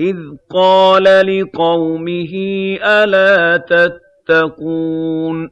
إِذْ قَالَ لِقَوْمِهِ أَلَا تَتَّقُونَ